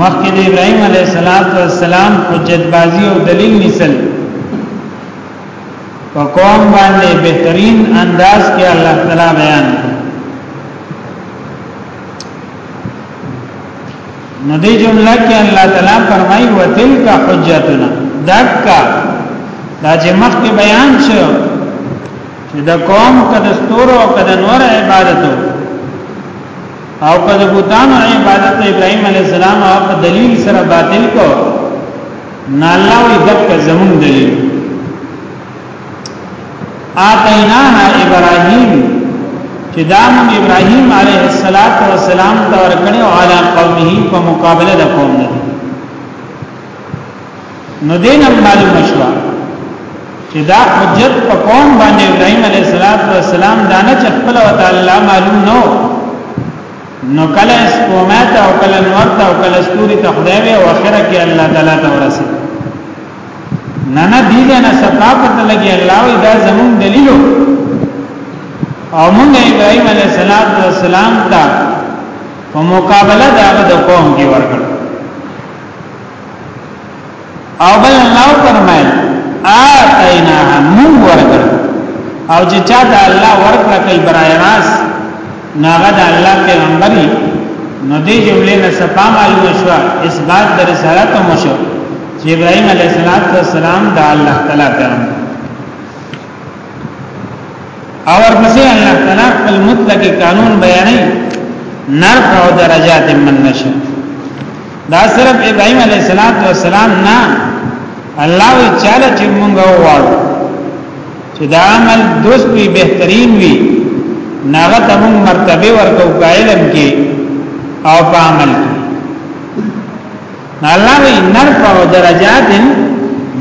مخکې د ابراهيم عليه السلام حجت بازي او دلیل نسل په قوم باندې بهترین انداز کې الله تعالی بیان نو دې جمله کې الله تعالی فرمایي وتلک حجتنا دکا دا چې مخکې بیان شو چې د قوم کده ستورو کده نور عبادتو او که د بوتانو عبادت د ابراهيم عليه السلام او په دلیل سره باطل کو نه الله وي دک زمون دلیل آتینا ابراهيم چې دا مون ابراهيم عليه السلام ته ورکړي او علا قومه په مقابله د قوم نه نو دین معلوم شو چې دا حجت په قوم باندې ابراهيم عليه السلام دانه چې خپل وتعالى معلوم نو نو کله سپومات او کله نورت او کله ستوري ته خدای وي او اخره کې الله تعالی ته ورسي نه نه دي نه صفات لګي الله وي دا زمون دلیلو او موږ ابراهيم عليه السلام ته په مقابله دا د قوم کې ورکړ او بل الله فرمایل آتینا من ورکړ او چې چا ته الله ورکړ کوي برای راس ناغه د الله پیغمبري نو دې جملې نه صفا معلومه شو اثبات د رسالت مو شو چې ابراهيم عليه السلام د الله تعالی پیغمبر او ورپسې الله تعالی خپل مطلق قانون بیانې نرفع درجات من نشا دا صرف ابراهيم عليه السلام نه الله وی چاله چې مونږ وواړو چې دا عمل دوست وی بهترین وی ناغه ته مونږ مرتبه ورکو قائلم کې او په عمل کې الله وی نرفع درجات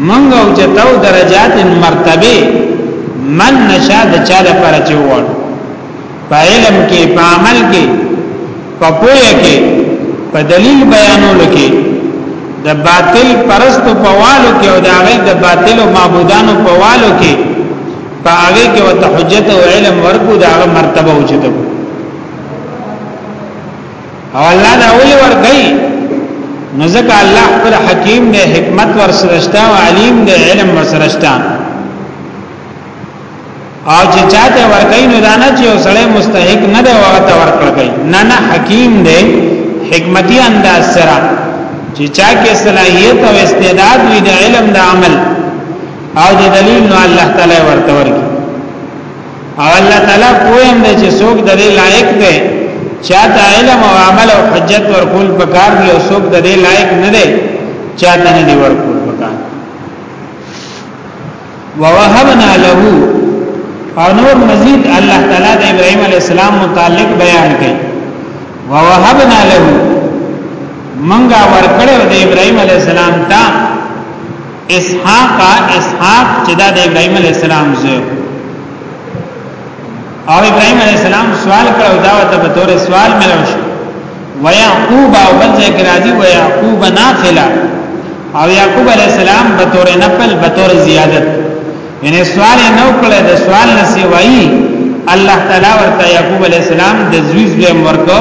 منګ او چتاو درجات مرتبه من نشا د چا د پر چوال په علم کې په عمل کې په پوهه کې په دلیل بیانولو کې د باطل پرستو په والو کې او د هغه د باطل او معبودانو په والو کې په هغه کې وته حجت او علم ورکو د هغه مرتبه اوچته او الله دا ولي ورګي نو ځکه الله خپل حکیم دی حکمت ورسرشتہ او علیم دی علم ورسرشتہ او چې چاته ورګي نو دا نه چې وسړی مستحق نه دی وغته ورکړي نه نه حکیم دی حکمتي انداز سره چې چا کې صلاحیت او استعداد وي د علم د عمل او د دلیل نو الله تعالی ورته ورګي او الله تعالی پوهیم دی چې څوک د دې لایق دی چاته علم او عمل او حجت ورکول پکار دی او څوک د دې لایق نه دی چاته نه دی ورکول پکار ووهبنا له او نور مزید الله تعالی د ابراهیم علی السلام متعلق بیان کړي ووهبنا له منګه ورکړو د ابراهيم عليه السلام ته اسحاق اسحاق چې دا د ابراهيم عليه السلام زوی او ابراهيم عليه السلام سوال کړو دا ته په تور سوال ملو شو ويعقوب او بل ځای کې راځي ويعقوب نافله او يعقوب عليه السلام په تور نفل په تور زیادت یعنی سوال نه وکړه د سوال نسی وایي الله تعالی ورته يعقوب عليه السلام د زوی زوی ورکو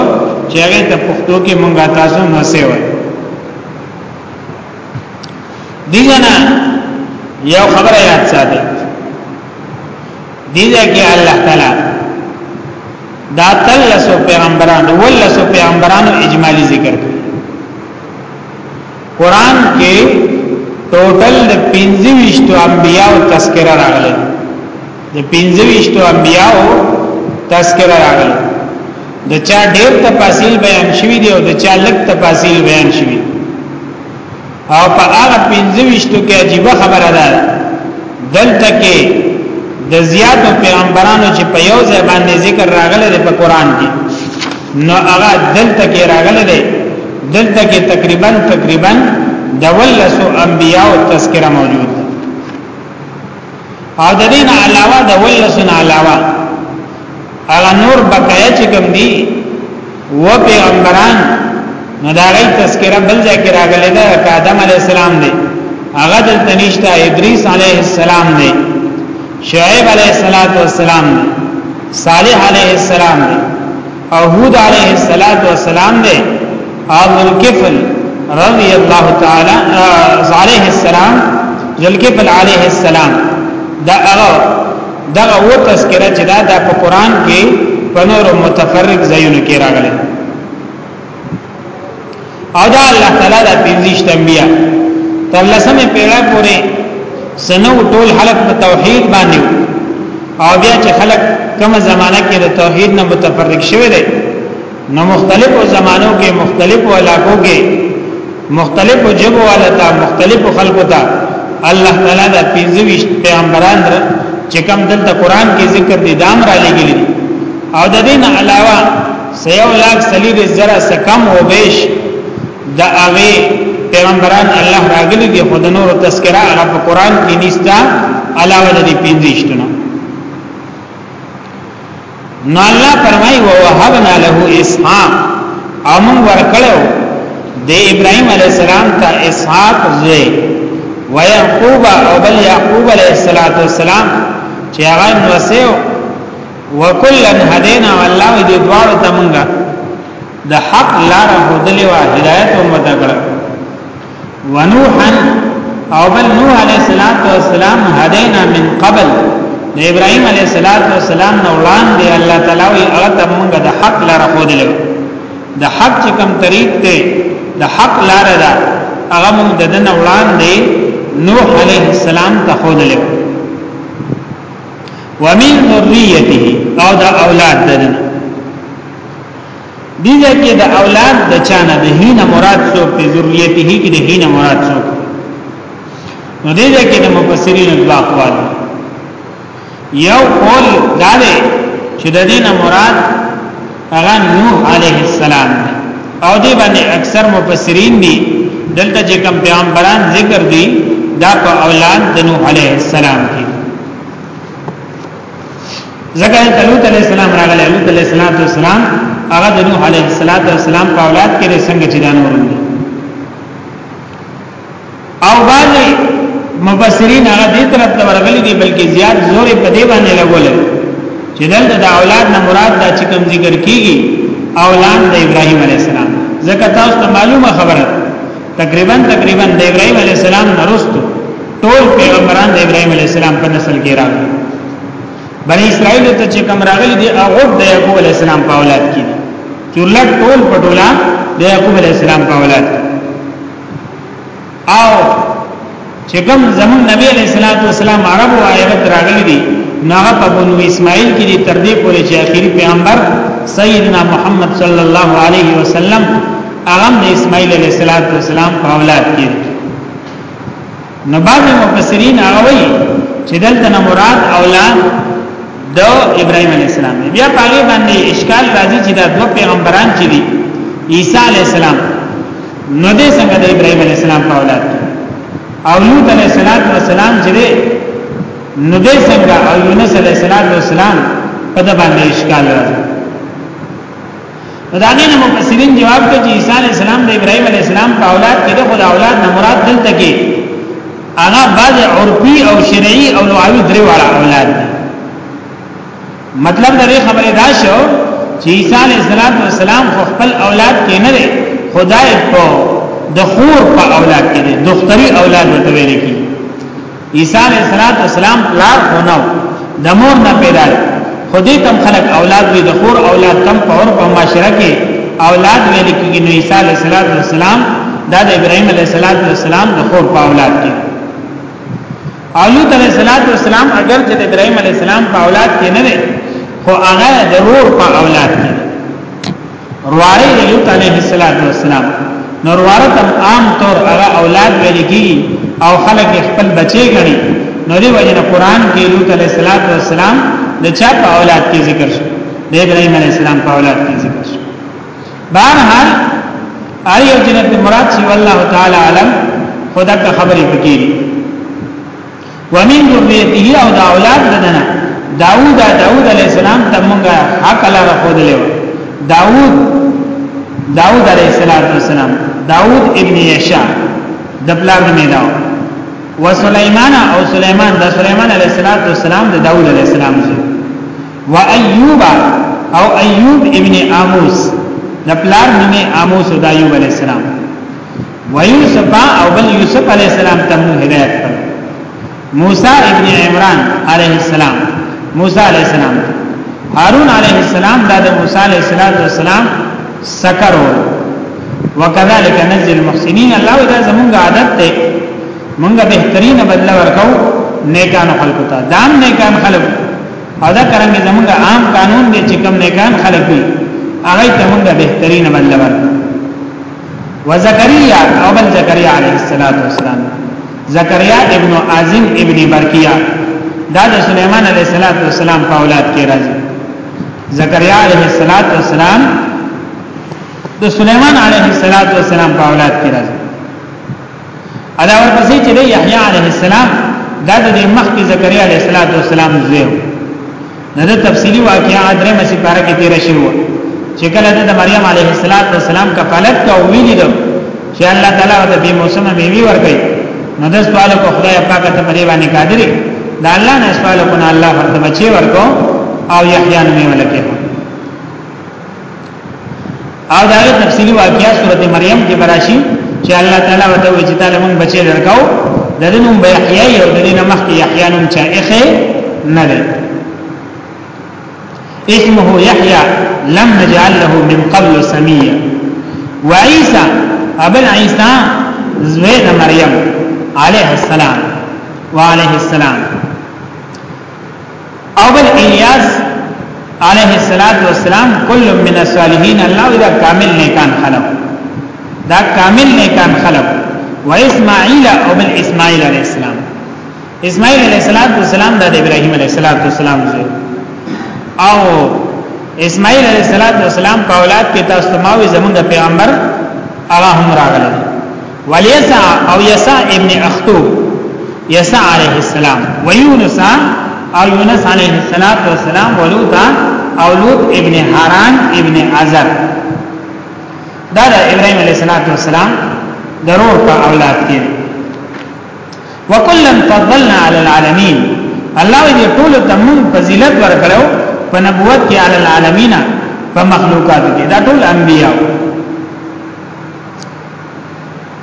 چې هغه ته پښتو کې مونږه تاسو نو سیوي دیګه نه یو خبره یاد ساتي دیګه کې الله تعالی دا تلسو پیغمبرانو ولسو پیغمبرانو اجمالی ذکر کړ قران کې ټوټل 25 انبیاء او تذکرہ راغلي د 25 انبیاو تذکرہ راغل د چا ډېر تفاصیل بیان شوی دی او د چا لږ تفاصیل بیان شوی او په هغه 25 کې عجیب خبره ده دلته کې د زیاتو پیغمبرانو چې په یو ځای باندې ذکر راغلی دی په قران کې نو هغه دلته کې راغلی دی دلته کې تقریبا تقریبا د ولسو انبیاء او تذکرہ موجود او د دین علاوه د ولسن علاوه هغه نور بقایا چې کوم دي و پیغمبران نو دا غي تذکرہ بل ځای کې راغلی دا آدم علی السلام دی هغه د تنشتا ادریس علیه السلام دی شعیب علیه السلام دی صالح علیه السلام دی او هود علیه السلام دی او ذلکفل رضی الله تعالی علیه السلام ذلکفل علیه السلام دا هغه دا و تذکرہ چې دا د قرآن کې په نور متفرق ځایونو کې راغلی او دا الله تعالی دا پنځیش تنبیه تر لسمه پیړۍ پورې سنو ټول خلق په توحید باندې او بیا چې خلق کومه زمانہ کې د توحید نه متفرق شوی دی نو مختلفو زمانو کې مختلفو علاقو کې مختلفو جبو والتا مختلفو خلقو ته الله تعالی دا پنځويش پیغمبران در چې کوم دلته قران کې ذکر دي دام را لګیلي او د دین علاوه سیو لاک سلیب زرا سکم و بیش دا اغی پیغمبران الله راغلی دی خود نور تذکرہ اغا پا قرآن کی نیستا علاوه دا دی پینزیشتنا نو الله فرمای و وهبنا له اسحاق امون ورکلو د ابراهيم عليه السلام ته اسحاق زوی و يعقوب او بل يعقوب عليه السلام چې هغه نوسه وکلن هدینا والله دې دوار ته مونږه د حق لار هدلې وا هدایت هم وتکړه ونوحا او بل نوح علیہ السلام تو السلام هدینا من قبل د ابراهیم علیہ الصلات والسلام نو وړاندې الله تعالی وی هغه ته مونږ د حق لار خودلې د حق چې کوم طریق ته د حق لار ده هغه مونږ د دن وړاندې نوح علیہ السلام ته خودلې ومن ذریته او دا اولاد دنه دي ځکه د اولاد د چانه د هینه مراد سو په ذریته کې د هینه مراد سو نو دې ځکه د مفسرین دوا اقوال یو قول دا دی چې د دینه مراد هغه نوح علیه السلام او دې باندې اکثر مفسرین دي دلته چې کوم پیغمبران ذکر دي دا په اولاد د نوح علیه السلام کې ځکه چې لوط علیه السلام راغلی لوط علیه السلام هغه د نوح علیه السلام په اولاد کې څنګه چې دا نور دي او باندې مبصرین هغه دې طرف ته ورغلي دي بلکې زیات زور په دې باندې لګول چې دلته د اولاد نه مراد دا چې کوم ذکر کیږي اولاد د ابراهیم علی السلام ځکه تاسو ته معلومه خبره تقریبا تقریبا د ابراهیم علی السلام نرستو ټول پیغمبران د ابراهیم علی السلام په نسل کې راغلي بنی اسرائیل ته چې کوم راغلي دي هغه د یعقوب علی السلام په اولاد کې دي چې لټ ټول پټولا د یعقوب علی السلام په اولاد کې او چې کوم زمون نبی علیہ الصلوۃ والسلام عربو آیت راغلی دي ناغه په بنو اسماعیل کې دي تر دې پورې چې اخیری پیغمبر سیدنا محمد صلی الله علیه وسلم هغه د اسماعیل علیہ الصلوۃ والسلام په اولاد کې نو بعض مفسرین هغه وایي چې دلته نه مراد اولاد د ابراهيم عليه السلام بیا پاګې باندې اشکال راځي چې دا دوه پیغمبران چې دي عيسى عليه السلام نو دې څنګه د ابراهيم عليه السلام په اولاد کې او لوط عليه السلام چې دې نو دې څنګه او يونس عليه السلام په د باندې اشکال راځي داغه نه مفسرین جواب کوي چې عیسی علی السلام د ابراهیم علی السلام په اولاد کې د خدای اولاد نه مراد دلته کې هغه بعض عرفي او شرعي او لغوي درې واړه اولاد دي مطلب د دې خبرې دا شو چې عیسی علی السلام خو خپل اولاد کې نه دی خدای په د خور په اولاد کې دی دختري اولاد ورته ویل کی عیسی علیہ الصلوۃ والسلام پلار هونو د مور نه پیدا خدای تم خلق اولاد وی د خور اولاد تم په اور په معاشره کې اولاد ویل کېږي نو عیسی علیہ الصلوۃ والسلام دا د ابراهیم علیہ الصلوۃ والسلام د خور په اولاد کې اولاد علیہ الصلوۃ والسلام اگر چې د ابراهیم علیہ السلام په اولاد کې نه خو هغه ضرور په اولاد کې رواره د لوط علیه السلام نو رواره تم عام طور هغه اولاد ویل کی او خلک خپل بچی غني نو دی وجه نه قران کې لوط علیه السلام د چا په اولاد کې ذکر شو د ابراهیم علیه السلام په اولاد کې ذکر شو بهرحال اری او جنت مراد سی والله تعالی علم خدا کا خبرې پکې ومن ذریته او دا اولاد ددنه داوود داوود علی السلام ته مونږه حق لار خو دلیو داوود داوود علی السلام داوود ابن یشا د پلار نه داو و سليمان او سليمان د سليمان عليه السلام د داوود عليه السلام زوی و ايوب او ايوب ابن اموس د پلار نومه اموس د ايوب عليه السلام ويوسف او بل يوسف عليه السلام ته مو هدايت کړ موسی ابن عمران عليه السلام موسی عليه السلام هارون عليه السلام دا د موسی عليه السلام سکر و وکذالک نزل المحسنین الله دا زمونږ عادت ته مونږه بهترینه بدله ورکو نیکان خلق ته دام نیکان خلق او دا کرنګ زمونږ عام قانون دی چې کم نیکان خلق وي هغه ته مونږه بهترینه بدله ورکو وزکریا او بل زکریا علیه السلام زکریا ابن عازم ابن برکیا دا د سليمان علیه السلام په اولاد کې راځي زکریا علیه السلام د سليمان علیه السلام په اولاد کې راځي ادا ورپسې چې یحیی علیه السلام دا د مخکې زکریا علیه السلام زوی و نه د تفصیلی واقعا درې مسی پارا کې تیر شوی و چې کله د مریم علیه السلام کفالت کا ویلی دو چې الله تعالی ورته به موسمه میوي ورکړي نو د سوال کو خدای پاک ته په دی باندې قادرې دا الله نه سوال کو نه الله ورته بچي ورکو او یحیی نو ولکه او دا تفصیلی واقعیا سورته مریم کې براشي چې الله تعالی وته وی چې تعالی مونږ بچی درکاو د دې نوم به یحیی او د دې نمخ کې یحیی نوم چې اخه نه ده اسمه یحیی لم نجعل له من قبل سمیا و عیسی ابن عیسی زوی د مریم علیه السلام وعلیه السلام اول الیاس علیه الصلاۃ والسلام کل من الصالحین الله دا کامل نیکان خلق دا کامل نیکان خلق و اسماعیل او بن اسماعیل علیه السلام اسماعیل علیه السلام د ابراهیم علیه السلام زوی او اسماعیل علیه السلام په اولاد کې تاسو ماوي زمونږ پیغمبر هغه هم راغلی وليسع او يسع ابن اختو يسع عليه السلام ويونس او يونس عليه الصلاة والسلام ولوط او لوط ابن حران ابن عزر دا د ابراهيم عليه الصلاة والسلام ضرور په اولاد کې وکلن فضلنا على العالمين الله دې ټول تمون فضیلت ورکړو په نبوت کې على العالمین په مخلوقات کې دا ټول انبیاء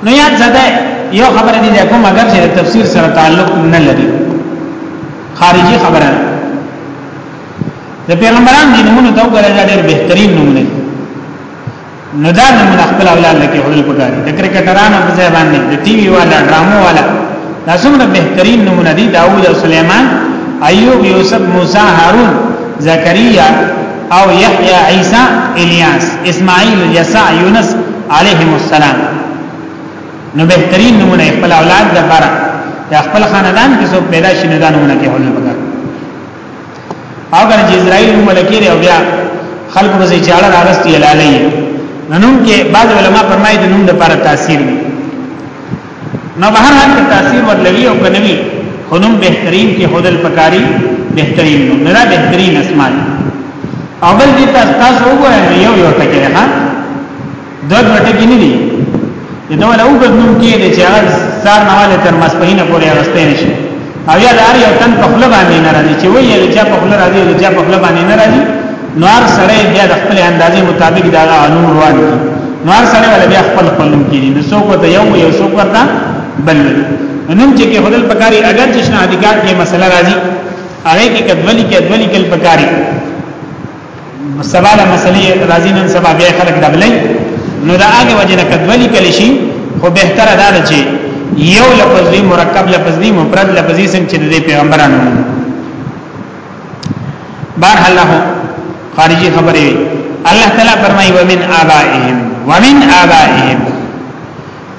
نو یاد زده یو خبره دي دا کوم اگر چې تفسیر سره تعلق نه لري خارجي خبره د پیغمبران دي نمونه دا وګورئ دا ډېر بهترین نمونه نو دا نمونه خپل اولاد لکه خپل پکاري د کرکټرانو په ځای باندې د ټي وي والا ډرامو والا دا څومره بهترین نمونه دي داوود او سليمان ایوب یوسف موسی هارون زکریا او یحیی عیسی الیاس اسماعیل یسع یونس علیهم السلام نو بهترین نمونه خپل اولاد د بار د خپل خاندان کې څوک پیدا شي نو دا نمونه کې هول بګر او ګر چې اسرائیل ملکی دی او بیا خلق به چاړه راغستې لاله ننوم کې بعض علما فرمایي د نوم لپاره تاثیر دی نو به هر حال تاثیر ورلوي او کنوي خنوم بهترین کې خودل پکاري بهترین نو نه بهترین اسماء او بل دې تاسو تاسو وګورئ یو یو ټکی ده دوه دوه ټکی نه دي دا له وګد نوم کې چې هغه ځار نواله تر مسپهینه پورې راستې نشي او یا د هر یو تن په خپل باندې نه راځي چې وایي د چا په خپل راځي د چا په خپل باندې نه راځي نو هر سړی بیا د خپل اندازې مطابق دا غانو روان دي نو هر سړی ول بیا خپل خپل نوم کیږي نو څوک ته یو یو څوک ورته بل نوم چې کې خدل پکاري اگر چې شنه ادګار کې مسله راځي هغه کې کډولی کې کډولی کې پکاري سبا له مسلې راځي نن سبا بیا خلک دبلې نو دا هغه وجه نه کډوالي کلی شي خو به تر دا چې یو لفظ دی مرکب لفظ دی مفرد لفظ دی څنګه چې د پیغمبرانو بار الله خارجي خبرې الله تعالی فرمایي ومن آبائهم ومن آبائهم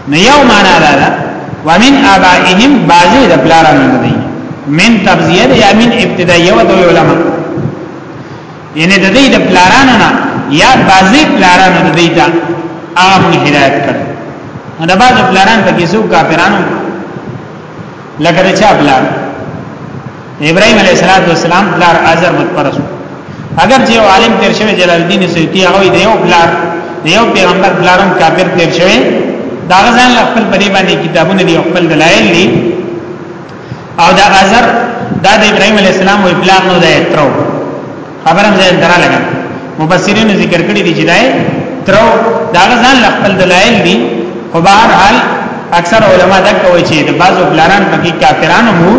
نو یو معنا دا ده ومن ابائهم بعضی د پلارانو نه دی من تبذیه یا من ابتدا یو د علماء یعنی د دې د پلارانو نه یا بعضی پلارانو د دې ته عام هدایت کړ دا بعض پلاران په کیسو کافرانو لکه چا پلار ابراهيم عليه السلام بلار ازر بت پرسو اگر چې عالم تیر شوی جلال الدین سیوطی هغه دی یو بلار یو پیغمبر بلارم کافر تیر شوی دا غزان خپل په دې باندې کتابونه دی خپل دلایل دی او دا ازر دا د ابراهيم عليه السلام وی بلار نو دی ترو خبرم زه درا لګم مفسرین ذکر کړی دی چې دای ترو دا ځان خپل دلایل دي خو بهر حال اکثر علما دا کوي چې د بعضو بلاران پکې کافرانو مو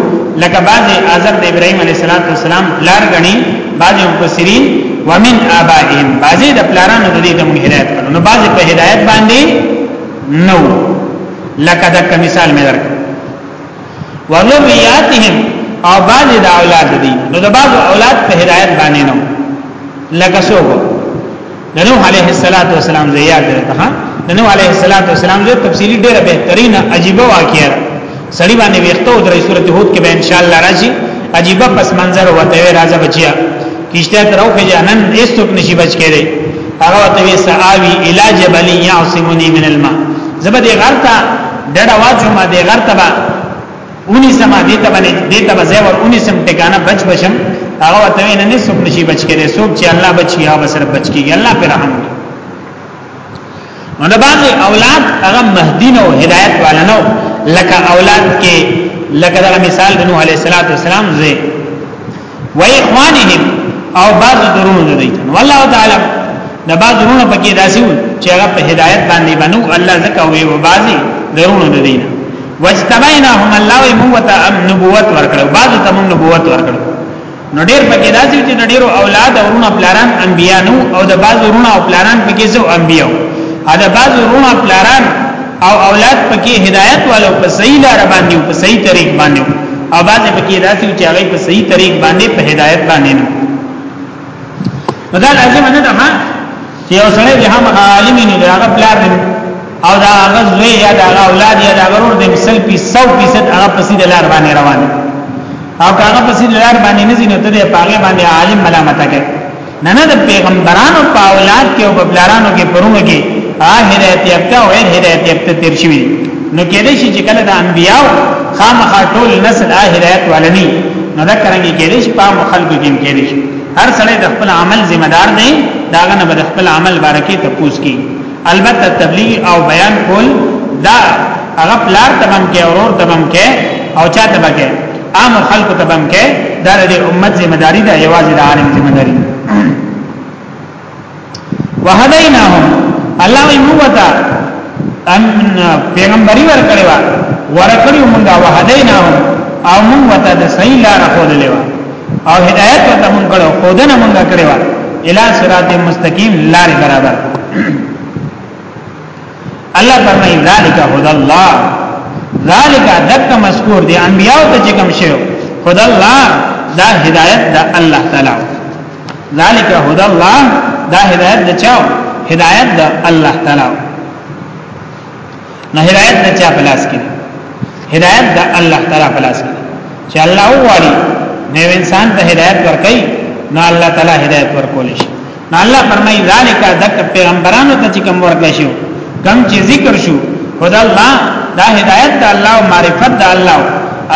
لکه بعضی اعظم د ابراهيم عليه السلام بلار غني بعضی مفسرین ومن آبائهم بعضی د بلارانو د دې د هدایت کړو نو بعضی په هدایت باندې نو لکه دا مثال مې درکړ وذریاتهم او بعض د اولاد دي نو د بعض اولاد په هدایت باندې نو لکه څوک د نوح علیه السلام زیات ده ته د نوح علیه السلام زو تفصیلی ډیره بهترین عجیب واقعه سړی باندې ویختو درې سورته هود کې به ان شاء الله راځي عجیب پس منظر وته راځي بچیا کشته ترو کې جنن ایستوک نشي بچ کړي هغه ته وی ساوی الی جبل یعصمنی من الماء زبدی غرتا ډډه واچو ما دی غرتا با اونی سما دی ته باندې دی ته بځه ور اونی سم ټکانه بچ بشم هغه ته وی نه سوک نشي بچ کړي سوک چې الله بچي هغه سره بچ کیږي الله پر رحم دی نو د باندې اولاد هغه مهدی نو هدایت والا نو لکه اولاد کې لکه دا مثال د نوح علیه السلام زه و اخوانهم او بعض درونو د دوی والله تعالی د بعض درونو پکې داسې و چې هغه په هدایت باندې بنو الله زکه وي او بعضي درونو د دوی واجتبیناهم الله وموت ام نبوت ورکړو بعض ته مون نبوت ورکړو نو ډیر پکې داسې چې د ډیرو اولاد او ورونو پلاران انبیا نو او د بعض ورونو او پلاران پکې زو انبیا او د بعض ورونو پلاران او اولاد پکې هدایت والو په صحیح لار باندې په صحیح طریق باندې او باز پکې داسې چې هغه په صحیح طریق باندې په هدایت باندې نه دا لازم نه ده چې یو سړی به هم عالم نه دی هغه پلار دی او دا هغه زوی یا دا هغه اولاد یا دا غرور دی مثال په 100% هغه په سیده لار باندې روان او هغه په سیده لار باندې نه ځینې ته په هغه باندې عالم ملامت کوي نه نه د پیغمبرانو په اولاد کې او په پلارانو کې پرونو کې ا هدایت یافته او غیر هدایت یافته تیر شوی نو کېدې شي چې کله د انبیاو خامخا ټول نسل ا هدایت ولني نو دا کرانګي کېدې شي په مخالفو کې کېدې شي هر سړی د خپل عمل ذمہ دار دی داغه نه بد خپل عمل بارکه ته پوس کی البته تبلیغ او بیان کول دا هغه پلار تبم کې اورور تبم کې او چا تبم کې عام خلکو تبم کې دا د امت ذمہ داری ده یوازې د عالم ذمہ داری وهدیناهم الله یې موږ ته ان پیغمبري ورکړې و ورکړې موږ وهدیناهم او موږ ته د صحیح لار خو دلې و او هدایت ورته مونږ کړو خودنه مونږ کړو الى صراط مستقیم لار برابر الله فرمایي ذالک هدى الله ذالک دک مذکور دی انبیاء ته چې کوم شی هدى الله دا هدایت دا الله تعالی ذالک هدى الله دا هدایت د چاو هدایت دا الله تعالی نه هدایت د چا پلاس کې هدایت د الله تعالی پلاس کې چې الله وغواړي نو انسان ته هدایت ورکړي نو الله تعالی هدایت ورکول شي نو الله فرمایي ذالک دک پیغمبرانو ته چې کوم ورکړي شو کوم چې ذکر شو خدای الله دا هدایت د الله او معرفت د الله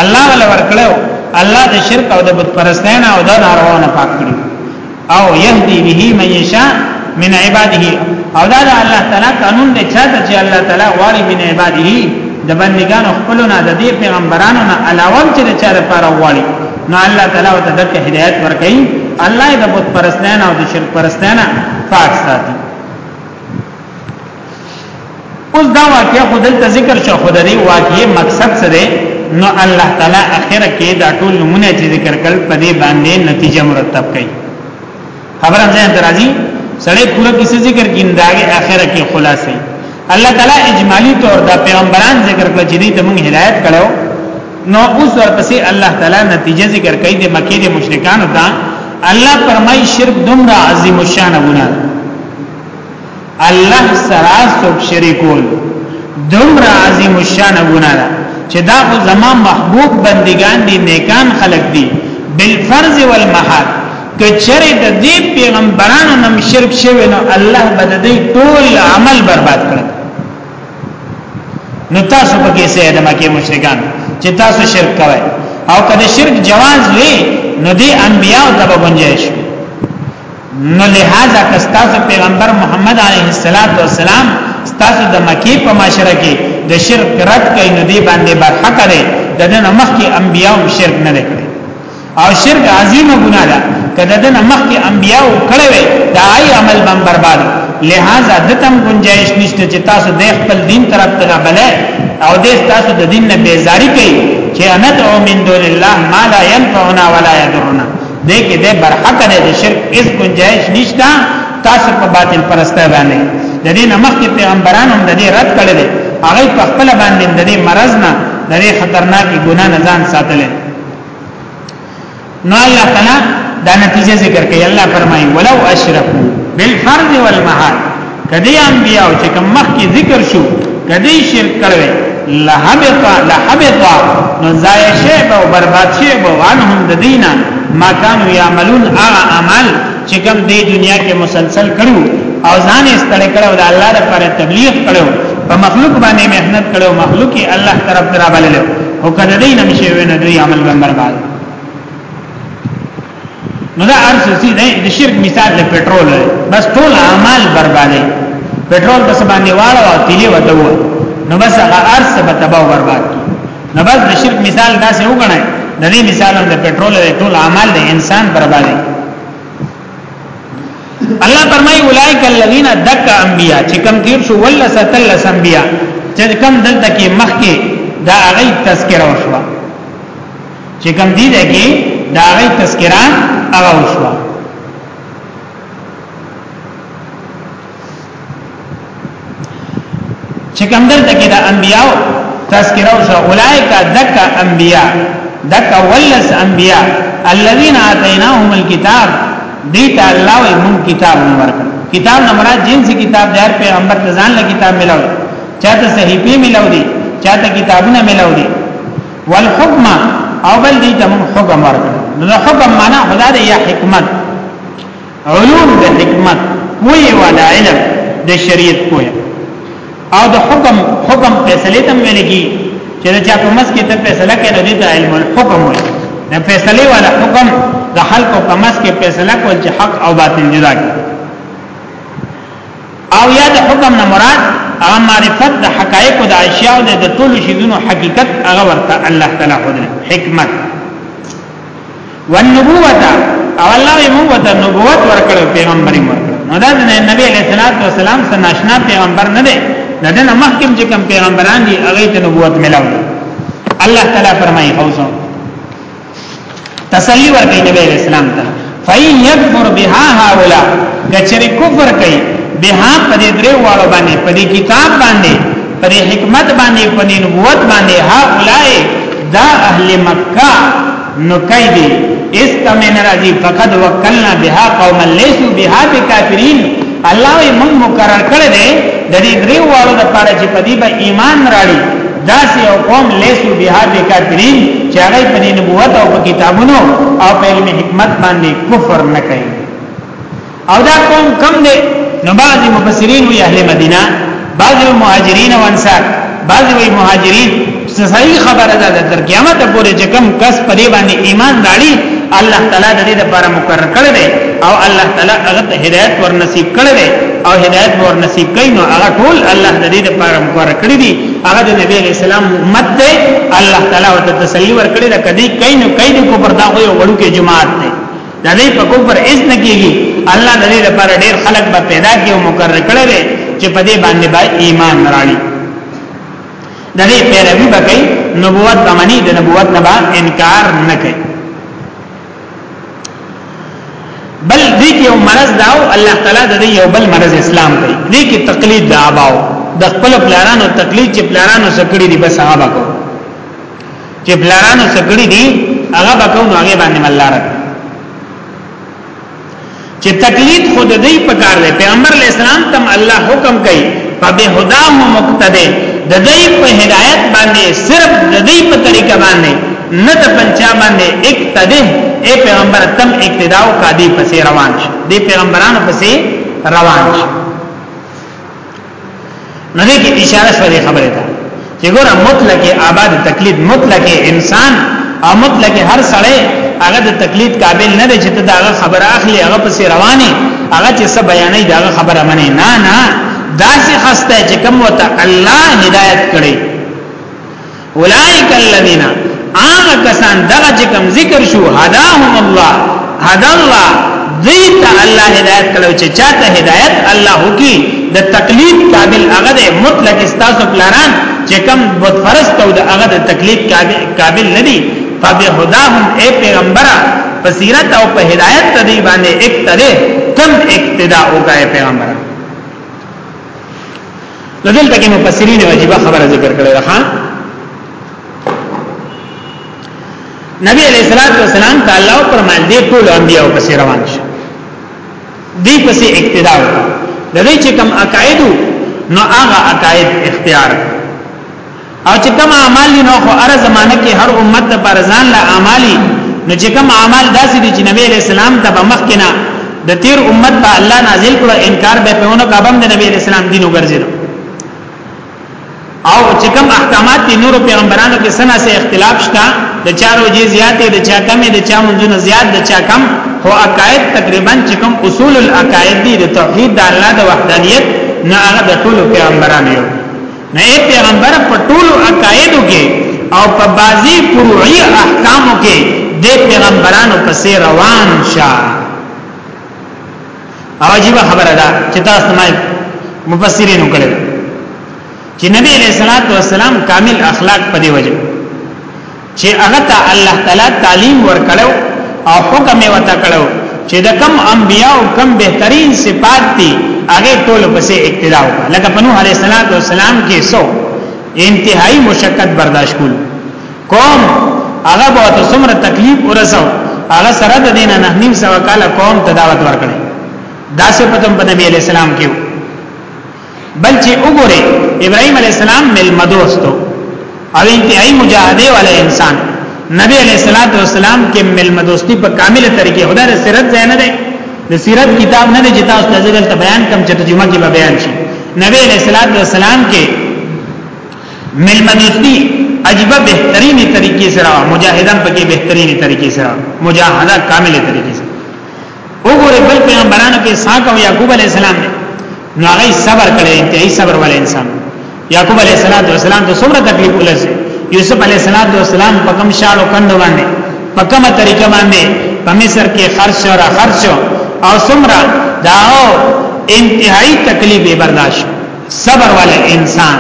الله ول ورکړو الله د شرک او د بت پرستانه او د نارواونه پاک کړو او يهدي به من يشاء من عباده او دا د الله تعالی قانون دی چاته چې الله تعالی غواړي من عباده د بندګانو خپلونه د دې پیغمبرانو نه علاوه چې د چاره پر غواړي نو الله تعالی ته د هدایت ورکړي الله د بت پرستانه او د شرک پرستانه پاک ساتي اوس دا واقعیا خو دلته ذکر شو خو د دې واقعي مقصد څه دی نو الله تعالی اخره کې دا ټول نمونه چې ذکر کړل په دې باندې نتیجه مرتب کړي خبره ځان درازي سړی پوره کیسه ذکر کینداږي اخره کې خلاصې الله تعالی اجمالی طور دا پیغمبران ذکر کړل چې دې ته موږ هدایت کړو نو اوس ورپسې الله تعالی نتیجه ذکر کوي د مکه د مشرکانو ته الله فرمای شرک دومره عظیم الشان ګناه الله سره څوک شریکول دومره عظیم الشان ګناه ده چې دا خو زما محبوب بندگان دي نیکان خلق دي بالفرض والمحال کچره د دې پیغمبرانو نم شرک شوی نو الله بد دې ټول عمل برباد کړ نو تاسو پکې سه د مکه مشرکان چې تاسو شرک کوئ او کله شرک جواز وي نو دې انبیاء ته بنجایش نو لہذا که ستاسو پیغمبر محمد علیه السلام ستاسو د مکی په معاشره کې د شرک رد کوي نو دی باندې بر حق دی د دنه مخکې انبیاو شرک نه کړی او شرک عظیمه ګناه ده کله د مخکې انبیاو کړی وي دا ای عمل بم برباد لہذا د تم گنجائش نشته چې تاسو د خپل دین طرف ته نه بلې او د تاسو د دین نه بیزاری کوي چې انت او من دون الله ما لا ينفعنا ولا يضرنا دې کې دې برحق نه دي شرک اس گنجائش نشتا تاسو په باطل پرسته باندې د دې نمخ کې پیغمبران هم د دې رد کړل دي هغه په خپل باندې د دې مرز نه د دې خطرناکي ګناه نه ځان ساتل نو الله تعالی دا نتیجه ذکر کوي الله فرمایي ولو اشرکو بالفرض والمحال کدی انبیاء چې کوم مخکې ذکر شو کدی شرک کړو لحبط لحبط نو ضایع شی به او برباد شی به وانهم د دینه ما کانوا یعملون هغه عمل چې کوم د دنیا کې مسلسل کړو او ځان یې ستړی کړو د الله لپاره تبلیغ کړو په مخلوق باندې مهنت کړو مخلوق یې الله طرف درابلل او کله دې نمشه وینې دوی عمل به برباد نو دا ارسو سي نه د شرک مثال له پټرول دی بس ټول اعمال بربادي پټرول بس باندې واړه او تیلې وته وو نو بس هغه ارس به تباہ او برباد کی نو بس د شرک مثال دا سه وګڼه د دې مثال د پټرول دی ټول اعمال د انسان بربادي الله فرمای اولایک الذین دک انبیا چې کم تیر شو ول ستل انبیا چې کم دلته کې مخ کې دا هغه تذکرہ وشوه چې کوم دي ده کې دا غي تذکرہ هغه وشو چې کوم دلته کې د انبیاو تذکرہ وشو اولایک دک انبیا دک ولس انبیا الذين اتيناهم الكتاب دیتا الله وي مون کتاب نمبر کتاب نه مراد جنسي کتاب د هر پیغمبر ته ځان له کتاب ملاو چاته صحیفه ملاو دي چاته کتابونه ملاو دي والحکم او بل دې ته حکم ورکړ نو د حکم معنا خدا دې یا حکمت علوم د حکمت وی ولا علم د شریعت کوی او د حکم حکم فیصله تم ویلګي چې دا چا په مس کې ته فیصله کې نه دي ته علم الحکم وي د فیصله والا حکم د خلکو په مس کې فیصله کول چې حق او باطل جدا کړي او یا د حکم نه مراد هغه معرفت د حقایق د اشیاء د ټول شیونو حقیقت هغه ورته الله تعالی خود حکمت والنبوت او الله یې موږ ته نبوت ورکړ پیغمبر یې ورکړ نو دا د نبی علیہ الصلوۃ والسلام سره ناشنا پیغمبر نه دی دا د مخکم چې کوم پیغمبران دي هغه ته نبوت ملاو الله تعالی فرمایي اوسو تسلی ورکړي نبی اسلام ته فین یکفر بها هاولا کچری کفر کوي بها په دې درې واړو باندې په دې کتاب باندې په دې حکمت باندې په دې نبوت باندې هاولا دا اهل مکه نو کوي دي استمن راضی فقد وکلنا بها قوم ليسوا بها بكافرين الله یې موږ مقرر کړی دی د دې درې واړو لپاره چې په دې به ایمان راړي داسې او قوم لیسو بها د کافرین چې هغه په دې نبوت او په کتابونو او په علم حکمت باندې کفر نه کوي او دا قوم کم دی نو بعضی مفسرین وی اهل مدینه بعض مهاجرین او انصار بعض وی مهاجرین صحیح خبره ده تر قیامت پورې چې کم کس په دې باندې ایمان راړي الله تعالی د دې لپاره مقرر کړی دی او الله تعالی هغه ته هدایت ور نصیب کړی دی او هدایت ور نصیب کین نو هغه ټول الله د دې لپاره مقرر کړی دی هغه د نبی علیہ السلام امت دی الله تعالی ورته تسلی ور کړی دا کدی کین کین کو پردا خو یو وړو کې جماعت دی د دې په کفر اس نه کیږي الله د دې لپاره ډیر خلق به پیدا کړي او مقرر کړي وي چې په دې باندې به ایمان راړي د دې پیروي به کوي نبوت به مني د نبوت نه به انکار نه کوي بل دې کې یو مرض داو الله تعالی د دې یو بل مرض اسلام دی دې کې تقلید دا باو د خپل پلانانو تقلید چې پلانانو سکړي دي بس هغه کو چې بلارانو سګړي دي هغه بکو نو هغه باندې ملار چې تقلید خود دې پکار دی پیغمبر علی السلام تم الله حکم کوي فبهدا هو مقتدی د دې په هدایت باندې صرف د دې په طریقه باندې نه د پنچا باندې اقتدی اے پیغمبر تم اقتدا او قادی پسې روان شي دې پیغمبرانو پسې روان شي نه دې کې اشاره شوې خبره ده چې ګوره مطلق آباد تقلید مطلق انسان او مطلق هر سړی هغه د تقلید قابل نه دی چې ته دا خبره اخلي هغه پسې رواني هغه چې څه بیانې دا خبره منې نه نه دا سي خسته چې کوم وته الله هدایت کړي اولائک الذین آغا کسان دغا چکم ذکر شو هداهم الله هدا الله دیتا الله هدایت کلو چه چاہتا هدایت الله کی د تقلید قابل هغه د مطلق استاسو پلاران چې کم بت فرست او د هغه د تقلید قابل ندي فبهداهم اے پیغمبر بصیرت او په هدایت ته دی باندې اقتداء تم اقتداء وکای پیغمبر نو دلته کې مفسرین عجیب خبره ذکر کړې ده ها نبی علیہ الصلوۃ والسلام تعالی او فرمایل دي ټول انبیاء او پس روان شي دي پس اقتدا وکړه د دې چې کوم عقاید نو هغه عقاید اختیار کړ او چې کوم اعمال دي نو خو هر زمانه کې هر امت د پر ځان له اعمالي نو چې کوم اعمال داسې دي چې نبی رسول الله ته به مخکنه د تیر امت په الله نازل کړو انکار به پهونه کابم د نبی رسول الله دینو ګرځیدو او چې کوم احکامات دي نور پیغمبرانو کې سنا سه اختلاف شته د چارو جی زیاتې د چا کمې د چا منځونه زیات د چا کم هو عقاید تقریبا چې کوم اصول العقاید دي د توحید د الله د وحدانیت نه هغه د ټولو پیغمبرانو یو نه اے پیغمبر په ټولو عقایدو کې او په بعضی فروعی احکامو کې د پیغمبرانو پسې روان شه او عجیب خبره ده چې تاسو ما مفسرینو کړل چې نبی علیہ الصلوۃ والسلام کامل اخلاق په دی وجه چې هغه ته الله تعالی تعلیم ورکړو او حکم یې وته کړو چې د کم انبیا او کم بهترین صفات دي هغه ټول پسې اقتدا وکړه لکه په نوح علیه السلام کې سو انتهایی مشقت برداشت کول قوم هغه به تاسو سره تکلیف ورسو هغه سره د دینه نه نیم سو کال قوم ته دعوت ورکړي دا څه پتم په نبی علیہ السلام کې بل چې وګوره ابراهيم عليه السلام ملما دوستو او انتهایی مجاهده والے انسان نبی علیہ الصلوۃ والسلام کې ملما دوستی په کامله طریقې خدای د سیرت ځای نه دی د سیرت کتاب نه دی چې تاسو ته دلته بیان کم چې ترجمه کې به بیان شي نبی علیہ الصلوۃ والسلام کې ملما دوستی عجبه بهترینی طریقې سره مجاهدان پکې بهترینی طریقې سره مجاهده کامله طریقې وګوره بل پیغمبرانو کې اسحاق او یعقوب علی السلام دی نو هغه صبر کړی انتهایی صبر ول انسان یعقوب علی السلام ته څومره تکلیف ولسی یوسف علی السلام په کوم شالو کندو باندې په کومه طریقه باندې په مصر کې خرچ او را خرچ او څومره دا انتهایی تکلیف برداشت صبر ول انسان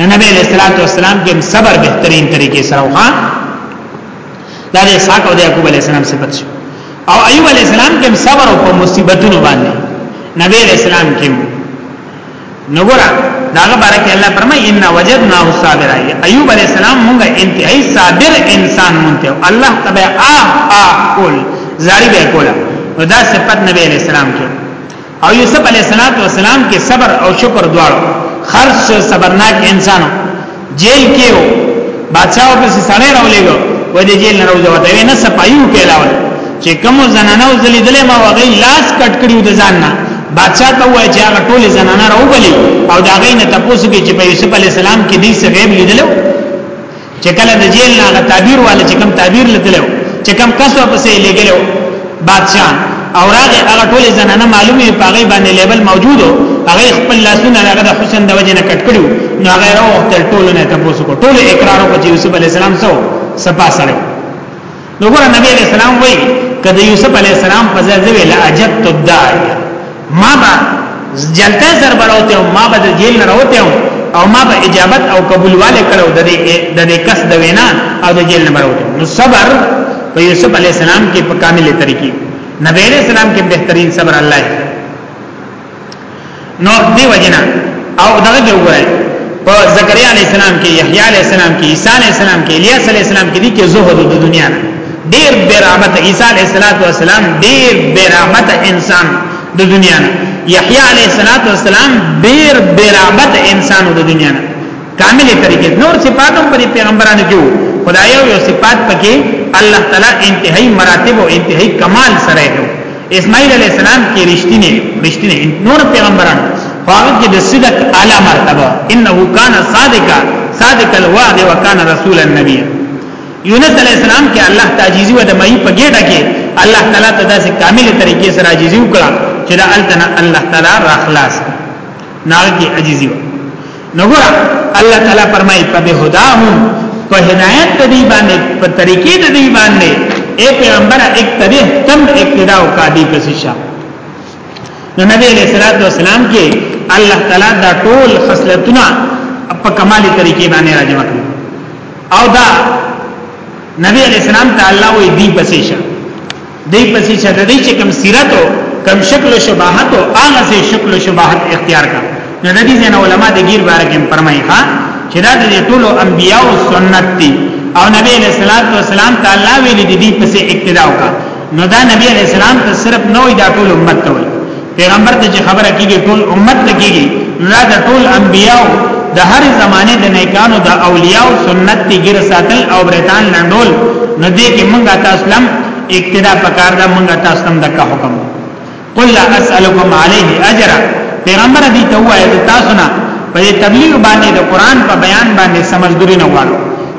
نبی علیہ الصلوۃ والسلام کې صبر بهترین طریقې سره وخا دا د اسحاق او د یعقوب علی السلام صفت شو او ایوب علی السلام کې صبر او په مصیبتونو باندې نبی علی السلام کې نګورا داغه باره کې الله فرمای ان وجدنا صابر ایوب علی السلام موږ انتهایی صابر انسان مونږ الله تبع اه اه کول زاری به کولا دا صفت نبی علی السلام کې او یوسف علیه السلام کې صبر او شکر دواړو خرج صبرناک انسانو جیل کې و بادشاہ په سړی راولېګو و دې جیل نه راوځو دا نه سپایو کې لاول چې کوم زنانه او زلیدلې ما وغي لاس کټ کړیو د ځان نه بادشاہ ته وای چې هغه ټول زنانه راوبلی او دا غي نه تاسو کې چې په یوسف علی السلام کې دې سبب لیدلو چې کله د جیل نه غ تعبیر والے چې کم تعبیر لتلو چې کم کسو پسې لګلو بادشاہ او راغه هغه ټول زنانه معلومه پاغي باندې لیبل موجودو هغه خپل لاسونه هغه د حسن د وجه نه کټ کړو نو هغه راو تل ټول نه تاسو کو ټول اقرار کو چې یوسف علی السلام سو سپا سره نو ګور نبی علیہ السلام وای کده یوسف علیہ السلام په ځای زوی لا عجب تدای ما با جلته سر بروته ما به د جیل نه راوته او ما به اجابت او قبول والے کړو د دې د دې کس د وینا او د جیل نه بروته نو صبر په یوسف علیہ السلام کې په کامل طریقې نبی علیہ السلام کې بهترین صبر الله نو دی وجنا او دغه کې وګورئ په زکریا علی السلام کې یحیی علی السلام کې عیسی علی السلام کې الیاس علی السلام کې دي کې زهد د دنیا نه ډیر برامت عیسی علی السلام ډیر برامت انسان د دنیا نه یحیی علی السلام ډیر برامت انسان د دنیا نه کامل طریقې نور صفات هم پر پیغمبرانو کې وو خدای یو صفات پکې الله تعالی انتهایی مراتب او انتهایی کمال سره دی اسماعیل علی السلام کې رښتینی رښتینی نور پیغمبرانو هغه کې د صدق اعلی مرتبه انه کان صادقا صادق الوعد وکانه رسول النبی یونس علی السلام کې الله تعجیزی و د مې په ګډه کې الله تعالی ته داسې کامل طریقې سره عاجزی وکړه چې د التنا الله تعالی را خلاص کړ نار کی عجزی و نګور الله تعالی فرمای په هداهم په هدایت د دی باندې په طریقې د دی باندې اے پیغمبر اقتدی تم اقتدا او قادی پس شا نو نبی علیہ الصلوۃ والسلام کې الله تعالی دا ټول خصلتونه په کمالي طریقې باندې راجمع کړو او دا نبی علیہ السلام ته الله وی دی پس شا دی پسې چې د دې چې کم سیرت او کم شکل او شباهت او هغه سي شکل او شباهت اختیار کا نو د دې ځین علما د غیر بار کې فرمایي ښا چې دا د ټول انبیا او سنت دي او نبی علیہ الصلوۃ والسلام تعالی ویل دي دې پسې اقتدا وکا نو دا نبی علیہ السلام ته صرف نوې دا ټول امت ته پیغمبر ته چې خبره کیږي ټول امت ته کیږي نه د ټول انبیاو د هر زمانه د نیکانو د اولیاء سنت دی ګر ساتل او برتان لندول نو دې کې مونږه تاسو لم اقتدا پکار دا مونږه تاسو لم دغه حکم قل لا اسالکم علیه اجر پیغمبر دې ته وایي تاسو نه په تبلیغ باندې د قران په بیان باندې سمجھدوري نه غواړو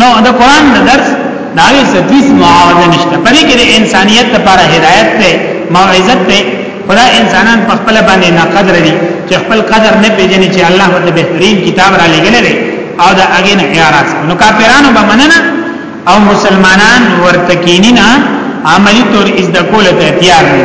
نو د قران د درس داوی ستویس معاوضه نشته پدې کې د انسانيت لپاره هدایت ته موعظه ته خدا انسانان په خپل باندې نه قدر دي چې خپل قدر نه پیژني چې الله ته بهترین کتاب را لګل دي او دا اگې نه اعتراض نو کافرانو به مننه او مسلمانان ورتکینینا عملی طور از د کوله ته تیار دي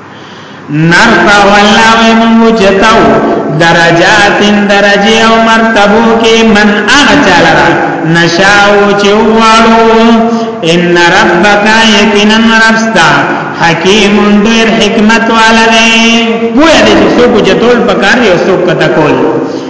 نرفع والله وی منگو چتاو درجات درجه او مرتبو کې من آغا چالرا نشاو چه وارو ان ربک یقینا ربستا حکیم ډیر حکمت والا دی پوهه دې څوک جتول پکار یو څوک کتا کول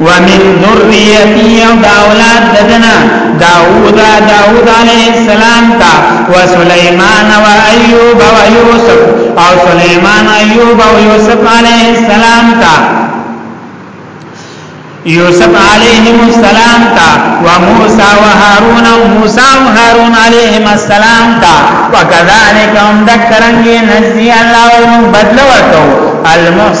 ومن ذریتی او دا اولاد ددنا داود داود علیہ السلام تا و سلیمان و ایوب و یوسف او سلیمان ایوب و یوسف علیہ السلام تا یوسف علیہم السلام تا و موسیٰ و حارون و موسیٰ و حارون علیہم السلام تا و کذالک ام دکرنگی نزی اللہ و بدلوکو المحسن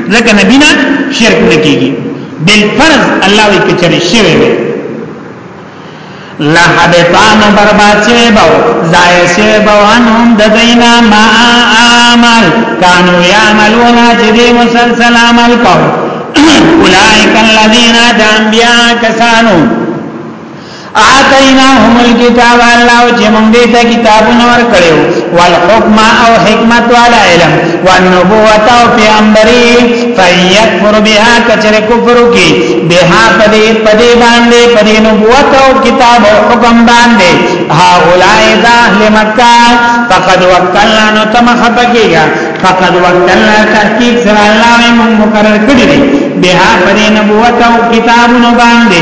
ځکه نبی نه شرک نه کیږي بل فرض الله وی کچری شوی وی لا حبطان برباد شوی باو زای شوی باو انهم ددینا ما آمال کانو یعملون جدی مسلسل عمل کو اولائک الذین دانبیا کسانو آتیناهم الكتاب الله چې موږ دې ته کتابونه ورکړو والحکم او حکمت والا علم والنبوت او پیغمبري فیکفر بها کچره کفر کی بها پدې پدې باندې پدې نبوت او کتاب او حکم باندې ها اولای ذا اهل مکه فقد وکلنا نو تم خپکیږي فقد وکلنا تحقیق سره الله موږ مقرر کړی دی بها پدې نبوت او کتابونو باندې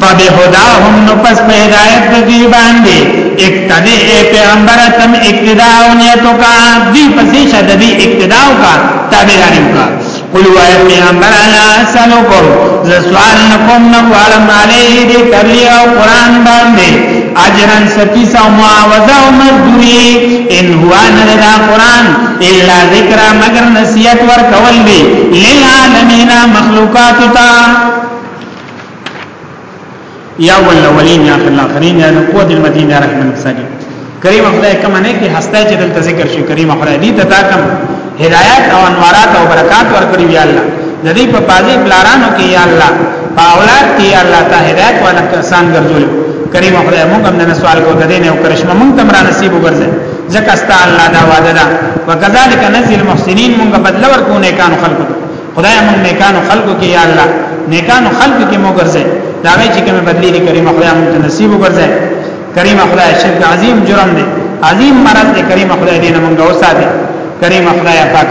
فبهداهم نو پس په هدایت د دوی باندې اقتدی اے پیغمبر تم اقتدا او نیتو کا دوی پسې شد دی اقتدا او کا تابعداري وکا قل و اے پیغمبر انا سلوکم ز سوال نکوم نو عالم علیه دی تبلیغ او قران باندې اجرن سپیس او معاوضه او مزدوری ان هو نه دا قران الا ذکر مگر نصیحت ور کول دی للعالمین مخلوقات تا یا الاولین یا الاخرین یا قوت المتین یا رحم المساکین کریم خدای کوم نه کې هسته چې دلته ذکر شي کریم خدای دې ته تا کوم هدایت او انوارات او برکات ورکړي یا الله د دې په پازي بلارانو کې یا الله په اولاد کې یا الله ته هدایت والا کسان ګرځول کریم خدای موږ هم نه سوال کو د دې نه او کرشمه موږ تم را نصیب وګرځي ځکه استا الله دا وعده ده وکذالک نزل المحسنین موږ بدل ورکو نه کان خلقو خدای موږ نیکانو خلقو کې یا الله نیکانو خلقو کې مو ګرځي دا وی چې کومه بدلی دي کریم خدای موږ ته نصیب وګرځي کریم خدای شرک عظیم جرم دی عظیم مرض دی کریم خدای دې نه موږ وساتي کریم خدای پاک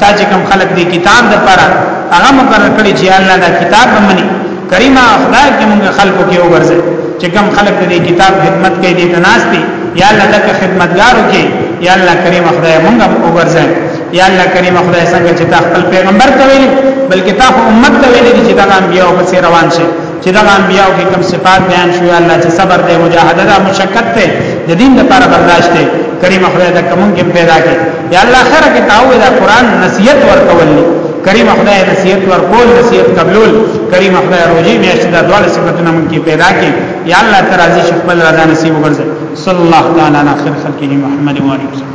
تا چې کوم خلق دی کتاب د پاره هغه مقرر کړی چې الله دا کتاب ومني کریم خدای کې موږ خلقو کې وګرځي چې کوم خلق دې کتاب خدمت کوي دې تناستي یا الله دغه خدمتګارو کې یا الله کریم خدای موږ وګرځي یا الله کریم خدای څنګه چې تا خپل پیغمبر ته ویلي بلکې تا خو امت ته ویلي چې دا انبیاء په څیر روان شي چې دا انبیاء کې کوم صفات بیان شوی الله چې صبر دی مجاهده ده مشقت ده د دین لپاره برداشت ده کریم خدای دا کوم کې پیدا کړي یا الله خره کې تاو دا قران نصیحت ورکول کریم خدای نصیحت ورکول نصیحت قبول کریم خدای روزي میاشت دا ډول صفاتونه مونږ کې پیدا کړي یا الله ترازی شپل رضا نصیب وګرځي صلی الله تعالی علی خیر خلقه محمد و علیه وسلم